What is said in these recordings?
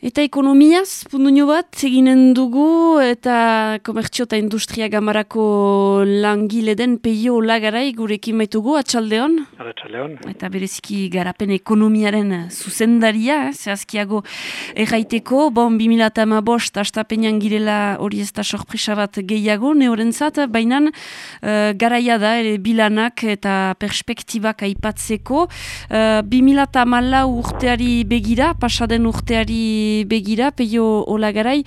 Eta ekonomiaz, pundu bat, eginen dugu, eta komertzio eta industria gamarako langile den peio lagarai gurekin baitugu, atxaldeon? Atxaldeon. Eta bereziki garapen ekonomiaren zuzendaria, eh, zehazkiago erraiteko, bon, 2000 bost, astapenean girela hori ez da sorpresa bat gehiago, neorentzat, baina uh, garaia da, ere bilanak eta perspektibak aipatzeko. Uh, 2000 urteari begira, pasaden urteari begira, peio olagarai,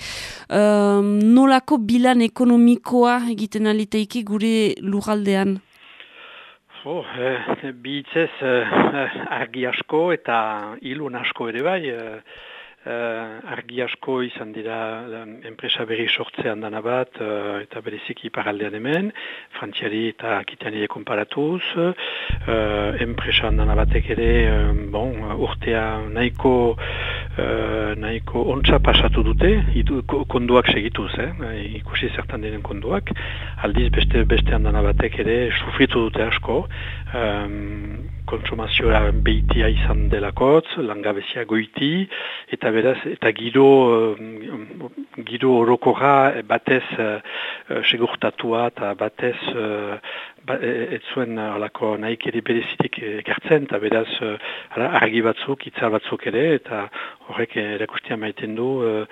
um, nolako bilan ekonomikoa egiten aliteiki gure lugaldean? Oh, eh, Bihitzez eh, argi asko eta ilun asko ere bai, eh, Uh, argi asko izan dira enpresa berri sortzean dana bat uh, eta bereziki paraldean hemen, frantziari eta akitani konparatuz, uh, enpresa dana batek ere, bon, urtea nahiko uh, nahiko ontsa pasatu dute, idu, konduak segituz, eh? ikusi zertan diren konduak, aldiz beste beste handana batek ere sufritu dute asko, um, konsumazioa behitia izan delakotz, langabezia goiti, eta beraz, eta giro, giro orokorra batez uh, segurtatua eta batez uh, ba, ez zuen alako nahik ere berezitik ekartzen, eta beraz uh, argi batzuk, itzal batzuk ere, eta horrek erakustia maiten du uh,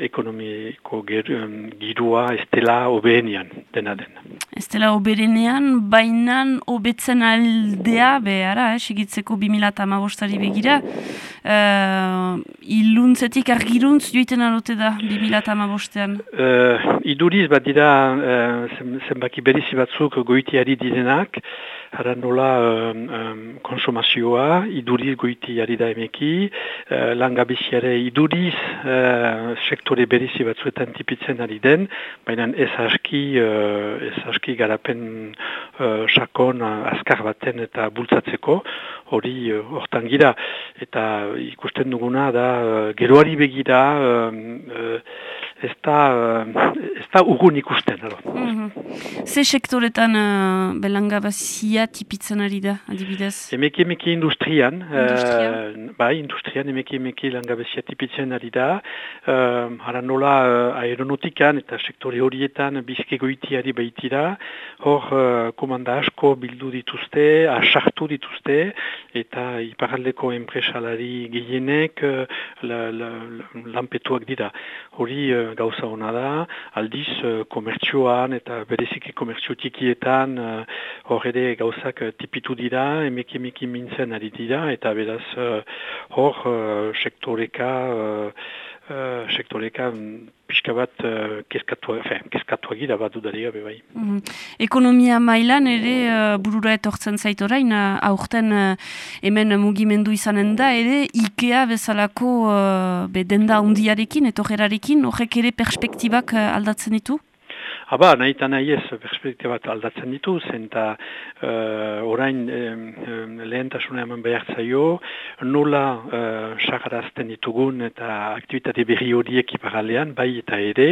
ekonomiko giroa estela obeenean dena den. Estela obeenean, bainan obetzen aldea, behara, eh, segitzeko 2008 begira, uh, iluntzetik argiruntz joiten alote da 2008an? Uh, iduriz bat dira uh, zenbaki berizi batzuk goitiari direnak, Hara nola um, um, konsumazioa, iduriz goiti ari da emeki, uh, langabiziare iduriz uh, sektore berizi batzuetan tipitzen ari den, baina ez aski, uh, ez aski garapen uh, sakon uh, azkar baten eta bultzatzeko, hori uh, gira, eta ikusten duguna da uh, geroari begira, uh, ez da, ez da urgun ikusten. Mm -hmm. Ze sektoretan uh, belangabazia tipitzen ari da, adibidez? Emeki emeki industrian, Industria? uh, bai, industrian emeki emeki langabazia tipitzen ari da. Uh, hara nola uh, aeronautikan eta sektore horietan bizkegoitiari baitira. Hor, uh, komanda asko bildu dituzte, asartu dituzte, eta iparaldeko enpresalari gehienek uh, lanpetuak dira. Hori uh, gauza hona da, aldiz uh, komertzioan eta bereziki komertzio tikietan uh, hor ere gauzak uh, tipitu dira, emeki emeki mintzen ari dira, eta beraz hor sektoreka sektoreka mm, pixka bat uh, kezkatuak gira bat dudaria bebai. Mm Ekonomia mailan ere uh, burura etortzen zaitorain, uh, aurten uh, hemen mugimendu izanen da, ere IKEA bezalako uh, be denda hundiarekin, etorrerarekin, horrek ere perspektibak uh, aldatzen ditu? Aba, nahi eta nahi ez perspektibat aldatzen ditu, zen eta uh, orain uh, lehentasuna eman behar zaio, nola uh, sakarazten ditugun eta aktivitate berri horiek iparalean, bai eta ere,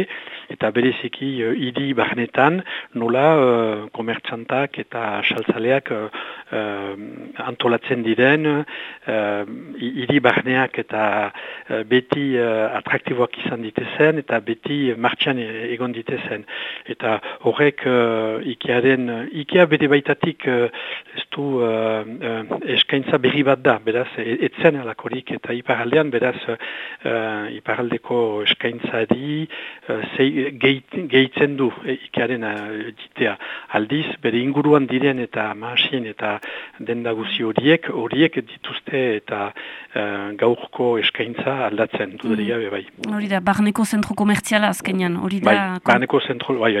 eta bereziki uh, idi barnetan, nola uh, komertxantak eta saltzaleak uh, antolatzen diren, uh, idi barneak eta uh, beti uh, atraktiboak izan ditezen, eta beti martxan egon ditezen eta horrek uh, Ikearen, Ikea bere baitatik uh, ez du uh, uh, eskaintza berri bat da, beraz, etzen alakorik eta iparaldean, beraz, uh, iparaldeko eskaintzari uh, gehitzen du Ikearen uh, ditea. Aldiz, bere inguruan diren eta masin eta dendaguzi horiek, horiek dituzte eta uh, gaurko eskaintza aldatzen, dudaria mm. bai. Hori da, barneko zentro komertziala azkenean, hori da... Bai, barneko zentro, bai,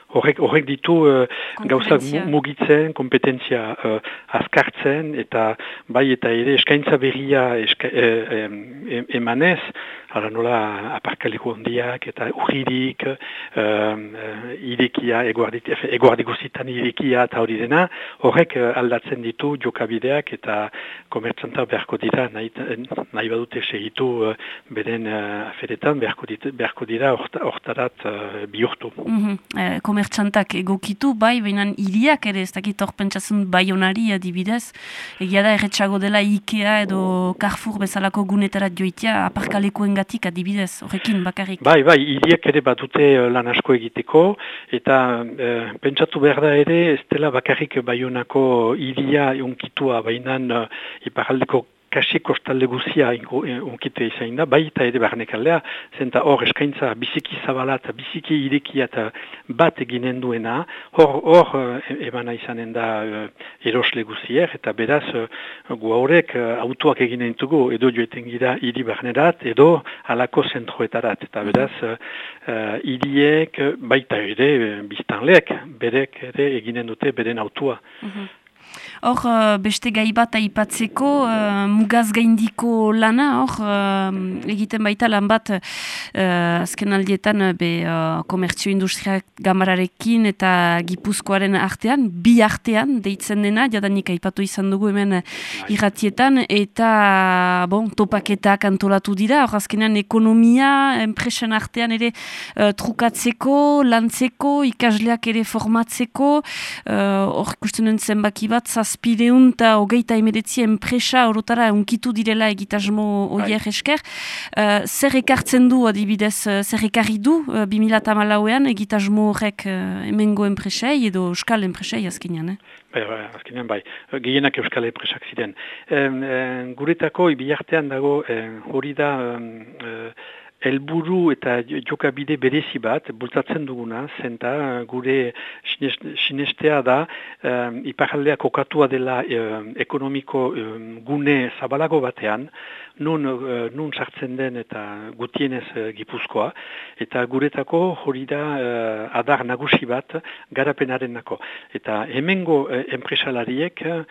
Horrek, horrek ditu uh, gauzak mugitzen, kompetentzia uh, azkartzen, eta bai eta ere eskaintza berria eska, eh, emanez, Hala nola aparkaleko hondiak eta urririk, um, irekia, eguardi guzitan irekia eta hori dena, horrek aldatzen ditu jokabideak eta komertzanta beharko dira, nahi, nahi badute segitu uh, beren uh, aferetan, beharko, dit, beharko dira hortarat uh, bihurtu. Mm -hmm komertxantak egokitu, bai, baina iriak ere, ez dakit hor pentsatzen baionari adibidez, egia da erretxago dela Ikea edo Carrefour bezalako gunetarat joitea aparkalekuen gatik adibidez, horrekin bakarrik. Bai, bai, iriak ere batute eh, lan asko egiteko, eta e, pentsatu behar da ere, ez dela bakarrik baionako iria unkitua, baina e, iparaldeko kasi kostalde guzia unkite eh, izan da, bai eta ere barnek aldea, zenta hor eskaintza biziki zabala eta biziki irekia eta bat eginen duena, hor, hor eh, emana izanen da uh, erosle guzier, eta beraz gu haurek uh, autoak eginen dugu, edo joeten gira hiri barnerat, edo alako zentroetarat, eta beraz uh, iriek baita ere biztanleek, berek ere eginen dute beren autua. Mhm. Hor, uh, beste gai bat aipatzeko, uh, mugaz gaindiko lana, hor, uh, egiten baita lan bat, azken aldietan, be, komertzio industriak gamararekin eta gipuzkoaren artean, bi artean, deitzen dena, jadanik aipatu izan dugu hemen bai. irratietan, eta, bon, topaketak antolatu dira, hor, azkenean ekonomia, enpresen artean ere trukatzeko, lantzeko, ikasleak ere formatzeko, hor, uh, ikusten zenbaki bat, zazpideun eta hogeita emeretzi enpresa orotara unkitu direla egitasmo oier bai. esker. Uh, zer ekartzen du adibidez, uh, zer ekarri du uh, 2008an egitasmo horrek uh, emengo enpresei edo euskal enpresei azkenean, eh? Bai, bai, azkenean bai, gehienak euskal enpresak ziren. Um, guretako, ibiartean dago, hori da... Um, helburu eta jokabide berezi bat, bultatzen duguna, zenta gure sinestea da, um, iparaldea kokatua dela ekonomiko gune zabalago batean, nun, uh, nun sartzen den eta gutienez uh, gipuzkoa, eta guretako hori da uh, adar nagusi bat garapenaren nako. Eta hemengo uh, enpresalariek uh,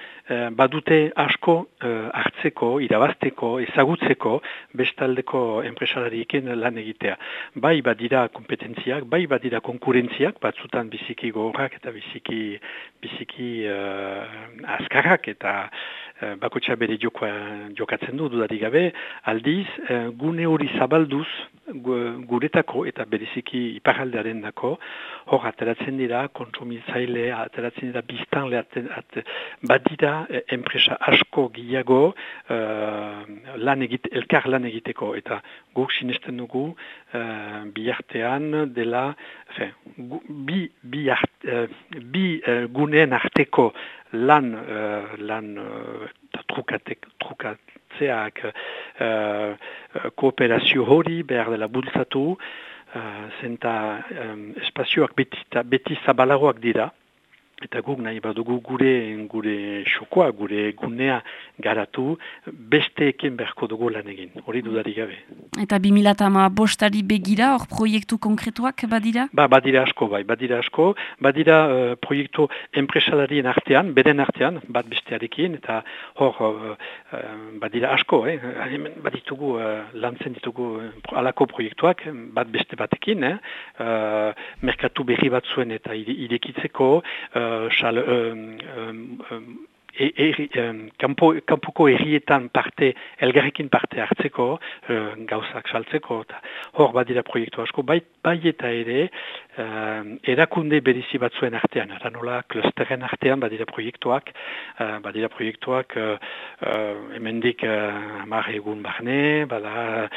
badute asko uh, hartzeko, irabazteko, ezagutzeko, bestaldeko enpresalariekin lan egitea. Bai badira kompetentziak, bai badira konkurentziak, batzutan biziki gogorrak eta biziki, biziki uh, azkarrak eta bakotxa bere jokoa jokatzen du dudarik gabe, aldiz uh, gune hori zabalduz guretako eta bereziki iparaldearen dako, hor ateratzen dira, kontsumitzaile, ateratzen dira biztanle, at, badira enpresa asko gilago uh, lan egite, elkar lan egiteko. Eta guk sinesten dugu uh, bi artean dela fe, gu, bi, bi, art, uh, bi uh, guneen arteko lan, uh, lan uh, trukatzeak uh, kooperazio hori behar dela bultzatu, uh, zenta um, espazioak beti, beti zabalagoak dira, Eta guk nahi badugu gure gure xokoa, gure gunea garatu, beste eken berko dugu lan egin, hori dudari gabe. Eta 2008 bostari begira, hor proiektu konkretuak badira? Ba, badira asko, bai, badira asko. Badira uh, proiektu enpresalarien artean, beren artean, bat bestearekin, eta hor uh, badira asko, eh? baditugu uh, lantzen ditugu alako proiektuak, bat beste batekin, eh? uh, merkatu berri bat zuen eta irekitzeko, xal, um, um, um, e, e, kampo, kampuko errietan parte, elgarrekin parte hartzeko, uh, gauzak saltzeko, eta hor badira proiektu asko, bai, bai eta ere, uh, erakunde berizi batzuen artean, ara nola, klusteren artean badira proiektuak, uh, badira proiektuak, uh, uh, emendik uh, egun barne, bada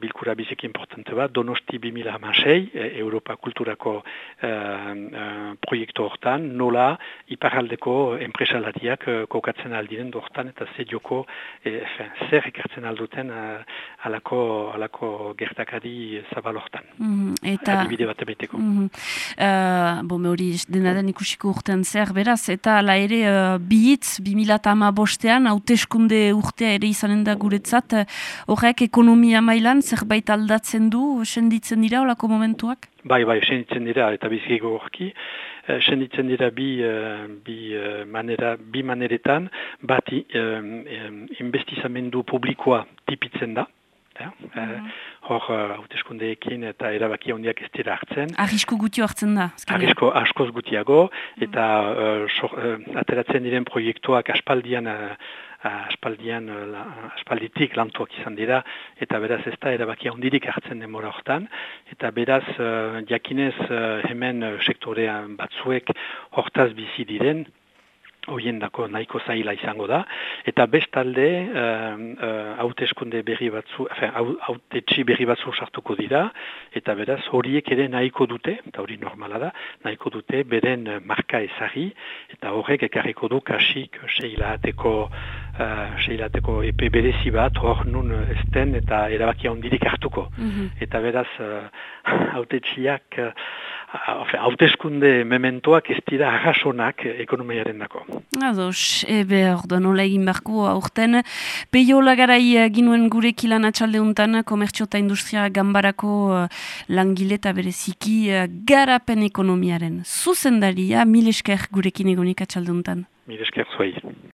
bilkura biziki importante bat, donosti 2000 amasei, e, Europa kulturako proiektu hortan, nola, iparaldeko enpresalariak uh, kokatzen aldiren dortan eta ze joko e, zer ikertzen alduten uh, alako, alako gertakari zabal hortan. Mm eta... Adibide bat ebeteko. Mm -hmm. uh, bo, me hori denaren ikusiko urtean zer, beraz, eta ala ere uh, bihitz, 2008 bostean, hauteskunde urtea ere izanen da guretzat, horrek ekonomia mailan zerbait aldatzen du, senditzen dira, olako momentuak? Bai, bai, senditzen dira, eta biziko horki, uh, senditzen dira bi, uh, bi, uh, manera, bi maneretan, bat investizamendu publikoa tipitzen da, Ja? Mm hor, hauteskundeekin eta erabaki hondiak ez dira hartzen. Arrisko guti hartzen da. Arrisko askoz gutiago, eta uh, ateratzen diren proiektuak aspaldian uh, aspaldian, aspalditik lantuak izan dira, eta beraz ez da erabakia ondirik hartzen demora hortan, eta beraz jakinez hemen sektorean batzuek hortaz bizi diren, hoien dako nahiko zaila izango da, eta bestalde hauteskunde uh, uh, berri batzu, haute berri batzu sartuko dira, eta beraz horiek ere nahiko dute, eta hori normala da, nahiko dute beren marka ezari, eta horrek ekarriko du kasik seilateko uh, seilateko epe berezi bat, hor nun esten eta erabakia ondirik hartuko. Mhm. Eta beraz haute uh, hauteskunde mementoak ez dira agasonak ekonomiaren dako. Ados, ebe ordo nola egin barko aurten. Peio lagarai ginuen gure kilan atxalde untan, komertxo eta industria gambarako uh, langileta bereziki uh, garapen ekonomiaren. Zuzendaria, mil esker gurekin egonik atxalde untan. Mil esker zuai.